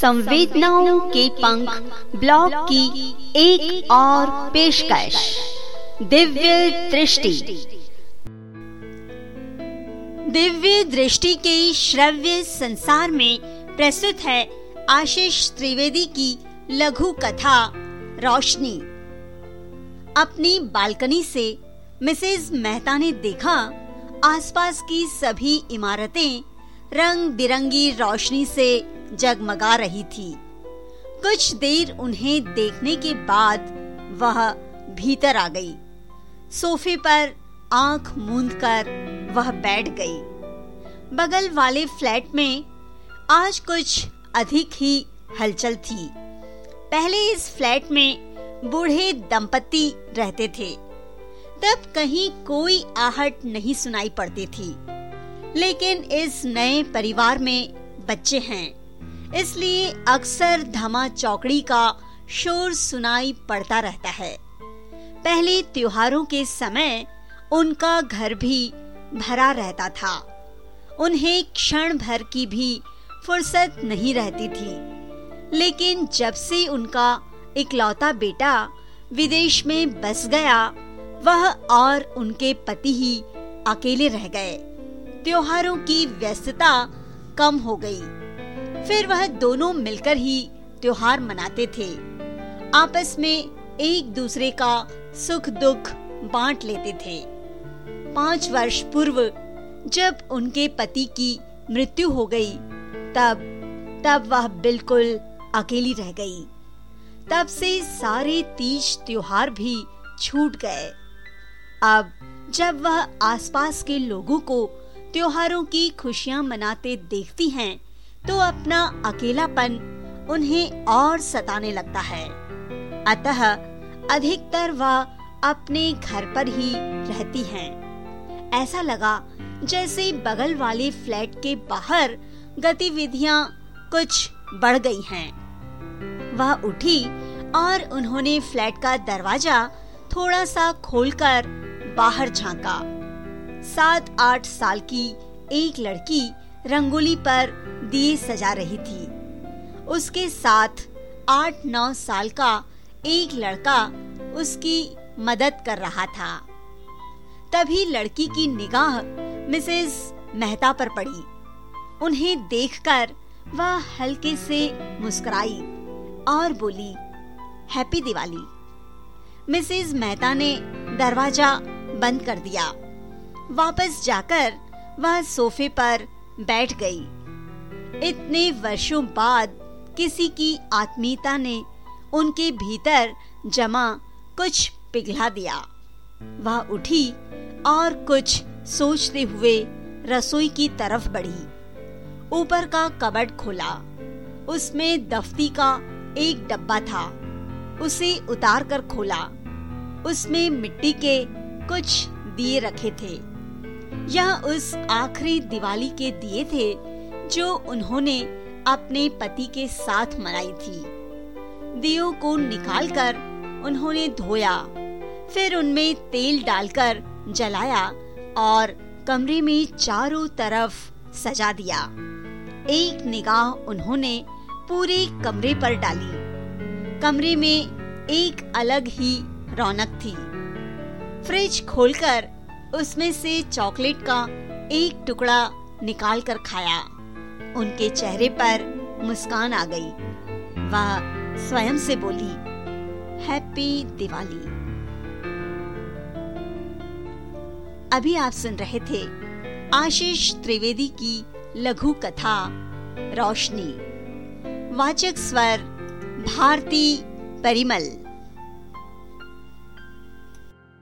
संवेदनाओं के पंख ब्लॉग की एक और पेशकश, दिव्य दृष्टि। दिव्य दृष्टि के श्रव्य संसार में प्रस्तुत है आशीष त्रिवेदी की लघु कथा, रोशनी। अपनी बालकनी से मिसेज मेहता ने देखा, आसपास की सभी इमारतें रंग बिरंगी रोशनी से जगमगा रही थी। कुछ देर उन्हें देखने के बाद वह भीतर आ गई। सोफे पर आँख मूंद कर वह बैठ गई। बगल वाले फ्लैट में आज कुछ अधिक ही हलचल थी। पहले इस फ्लैट में बूढ़े दंपति रहते थे। तब कहीं कोई आहट नहीं सुनाई पड़ती थी। लेकिन इस नए परिवार में बच्चे हैं। इसलिए अक्सर धमा चौकड़ी का शोर सुनाई पड़ता रहता है। पहले त्योहारों के समय उनका घर भी भरा रहता था। उन्हें क्षण भर की भी फुर्सत नहीं रहती थी। लेकिन जब से उनका इकलौता बेटा विदेश में बस गया, वह और उनके पति ही अकेले रह गए। त्योहारों की व्यस्तता कम हो गई। फिर वह दोनों मिलकर ही त्योहार मनाते थे। आपस में एक दूसरे का सुख दुख बांट लेते थे। पाँच वर्ष पूर्व जब उनके पति की मृत्यु हो गई तब तब वह बिल्कुल अकेली रह गई। तब से सारे तीज त्योहार भी छूट गए। अब जब वह आसपास के लोगों को त्योहारों की खुशियाँ मनाते देखती हैं, तो अपना अकेलापन उन्हें और सताने लगता है अतः अधिकतर वह अपने घर पर ही रहती हैं। ऐसा लगा जैसे बगल वाले फ्लैट के बाहर गतिविधियाँ कुछ बढ़ गई हैं। वह उठी और उन्होंने फ्लैट का दरवाज़ा थोड़ा सा खोलकर बाहर झांका सात आठ साल की एक लड़की रंगोली पर दिए सजा रही थी। उसके साथ आठ नौ साल का एक लड़का उसकी मदद कर रहा था। तभी लड़की की निगाह मिसेस मेहता पर पड़ी। उन्हें देखकर वह हल्के से मुस्कुराई और बोली, हैप्पी दिवाली। मिसेस मेहता ने दरवाज़ा बंद कर दिया। वापस जाकर वह सोफे पर बैठ गई। इतने वर्षों बाद किसी की आत्मीयता ने उनके भीतर जमा कुछ पिघला दिया। वह उठी और कुछ सोचते हुए रसोई की तरफ़ बढ़ी। ऊपर का कबड खोला। उसमें दफ्ती का एक डब्बा था। उसे उतार कर खोला। उसमें मिट्टी के कुछ दिए रखे थे। यह उस आखिरी दिवाली के दिए थे जो उन्होंने अपने पति के साथ मनाई थी। दियो को निकालकर उन्होंने धोया, फिर उनमें तेल डालकर जलाया और कमरे में चारों तरफ़ सजा दिया। एक निगाह उन्होंने पूरे कमरे पर डाली। कमरे में एक अलग ही रौनक थी। फ्रिज खोलकर उसमें से चॉकलेट का एक टुकड़ा निकाल कर खाया। उनके चेहरे पर मुस्कान आ गई। वह स्वयं से बोली, हैप्पी दिवाली। अभी आप सुन रहे थे आशीष त्रिवेदी की लघु कथा, रोशनी। वाचक स्वर, भारती परिमल।